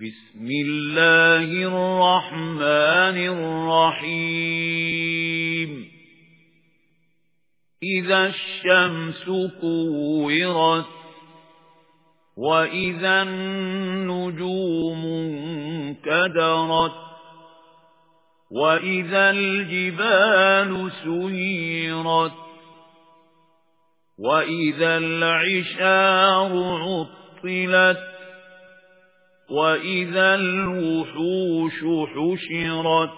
بسم الله الرحمن الرحيم. إذا الشمس كورت وإذا النجوم انكدرت وإذا الجبال سيرت وإذا العشار عطلت وَإِذَا الْوُحُوشُ حُشِرَتْ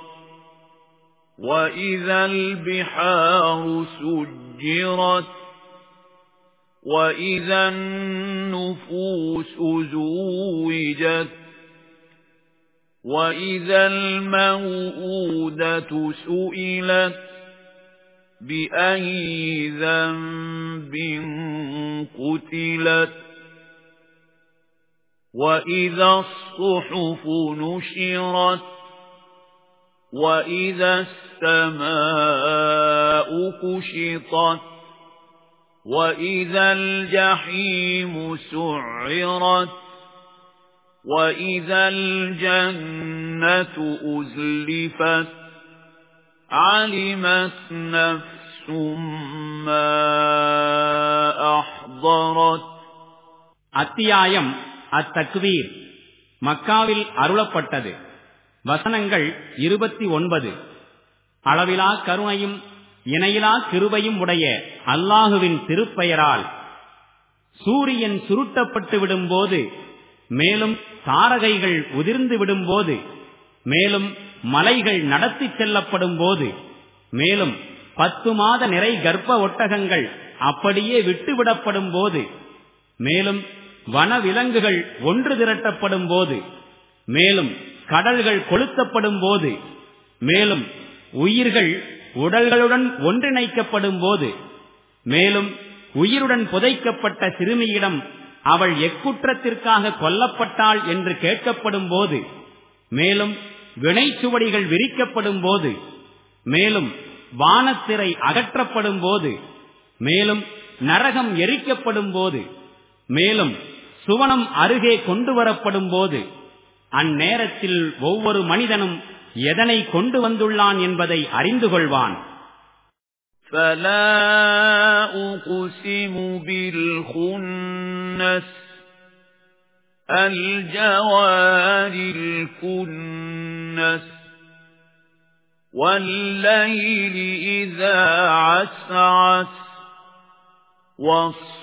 وَإِذَا الْبِحَارُ سُجِّرَتْ وَإِذَا النُّفُوسُ زُوِّجَتْ وَإِذَا الْمَوْءُودَةُ سُئِلَتْ بِأَيِّ ذَنبٍ قُتِلَتْ وَإِذَا الصُّحُفُ نُشِرَتْ وَإِذَا السَّمَاءُ كُشِطَتْ وَإِذَا الْجَحِيمُ سُعِّرَتْ وَإِذَا الْجَنَّةُ أُزْلِفَتْ عَلِمَتْ نَفْسٌ مَا أَحْضَرَتْ அத்தியாயம் அத்தக்வீர். மக்காவில் அருளப்பட்டது. வசனங்கள் இருபத்தி ஒன்பது. அளவிலா கருணையும் இணையிலா கிருபையும் உடைய அல்லாஹுவின் திருப்பெயரால் சூரியன் சுருட்டப்பட்டு விடும்போது மேலும் தாரகைகள் உதிர்ந்து விடும்போது மேலும் மலைகள் நடத்தி செல்லப்படும் போது மேலும் பத்து மாத நிறை கர்ப்ப ஒட்டகங்கள் அப்படியே விட்டுவிடப்படும் போது மேலும் வனவிலங்குகள் ஒன்று திரட்டப்படும் போது மேலும் கடல்கள் கொளுத்தப்படும் போது மேலும் உயிர்கள் உடல்களுடன் ஒன்றிணைக்கப்படும் போது மேலும் உயிருடன் புதைக்கப்பட்ட சிறுமியிடம் அவள் எக்குற்றத்திற்காக கொல்லப்பட்டாள் என்று கேட்கப்படும் போது மேலும் வினைச்சுவடிகள் விரிக்கப்படும் போது மேலும் வானத்திரை அகற்றப்படும் போது மேலும் நரகம் எரிக்கப்படும் போது மேலும் சுவனம் அருகே கொண்டு வரப்படும் போது அந்நேரத்தில் ஒவ்வொரு மனிதனும் எதனை கொண்டு வந்துள்ளான் என்பதை அறிந்து கொள்வான் فَلَا أُقْسِمُ بِالْخُنَّسِ الْجَوَارِ الْكُنَّسِ وَاللَّيْلِ إِذَا عَسْعَسَ وَالصُّبْحِ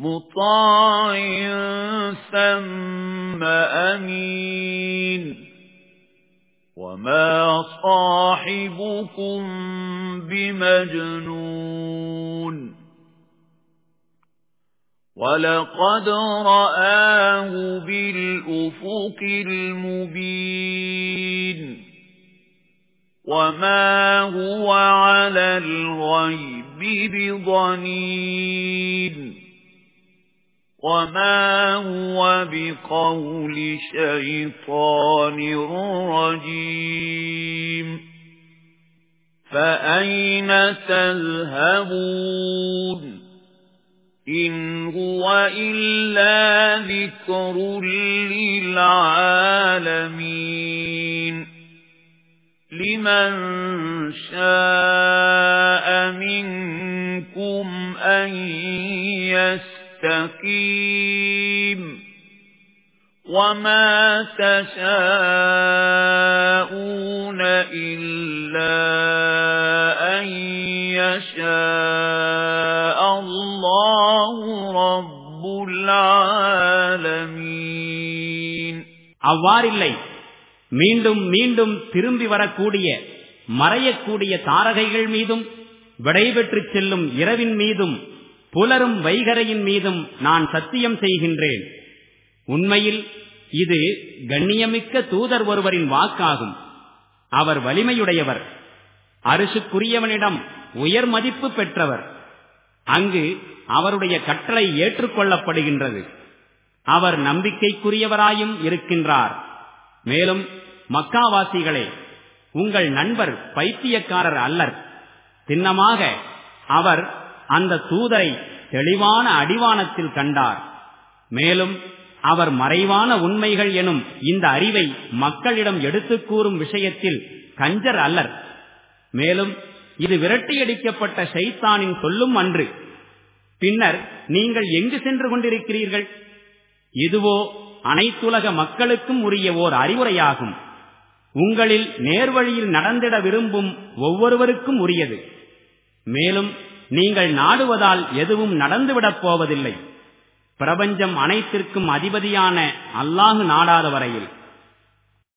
مُطَاعٍ ثَمَّ أَمِينٍ وَمَا صَاحِبُكُم بِمَجْنُونٍ وَلَقَدْ رَآهُ بِالْأُفُقِ الْمُبِينِ وَمَا هُوَ عَلَى الْغَيْبِ بِضَنِينٍ وَمَا هُوَ بِقَوْلِ شَيْطَانٍ رَجِيمٍ فَأَيْنَ تَذْهَبُونَ إِنْ هُوَ إِلَّا ذِكْرٌ لِلْعَالَمِينَ لِمَنْ شَاءَ مستقيم وما تشاءون إلا أن يشاء الله رب العالمين அவ்வாறில்லை மீண்டும் மீண்டும் திரும்பி வரக்கூடிய மறையக்கூடிய தாரகைகள் மீதும் விடைபெற்று செல்லும் இரவின் மீதும் புலரும் வைகரையின் மீதும் நான் சத்தியம் செய்கின்றேன். உண்மையில் இது கண்ணியமிக்க தூதர் ஒருவரின் வாக்காகும். அவர் வலிமையுடையவர். அரிசுக்குரியவனிடம் உயர் மதிப்பு பெற்றவர். அங்கு அவருடைய கட்டளை ஏற்றுக்கொள்ளப்படுகின்றது. அவர் நம்பிக்கைக்குரியவராயும் இருக்கின்றார். மேலும் மக்காவாசிகளே உங்கள் நண்பர் பைத்தியக்காரர் அல்லர். சின்னமாக அவர் அந்த தூதரை தெளிவான அடிவானத்தில் கண்டார். மேலும் அவர் மறைவான உண்மைகள் எனும் இந்த அறிவை மக்களிடம் எடுத்துக் கூறும் விஷயத்தில் கஞ்சர் அல்லர். மேலும் இது விரட்டியடிக்கப்பட்ட ஷைத்தானின் சொல்லும் அன்று பின்னர் நீங்கள் எங்கு சென்று கொண்டிருக்கிறீர்கள்? இதுவோ அனைத்துலக மக்களுக்கும் உரிய ஓர் அறிவுரையாகும். உங்களில் நேர்வழியில் நடந்திட விரும்பும் ஒவ்வொருவருக்கும் உரியது. மேலும் நீங்கள் நாடுவதால் எதுவும் நடந்துவிடப் போவதில்லை. பிரபஞ்சம் அனைத்திற்கும் அதிபதியான அல்லாஹு நாடாத வரையில்.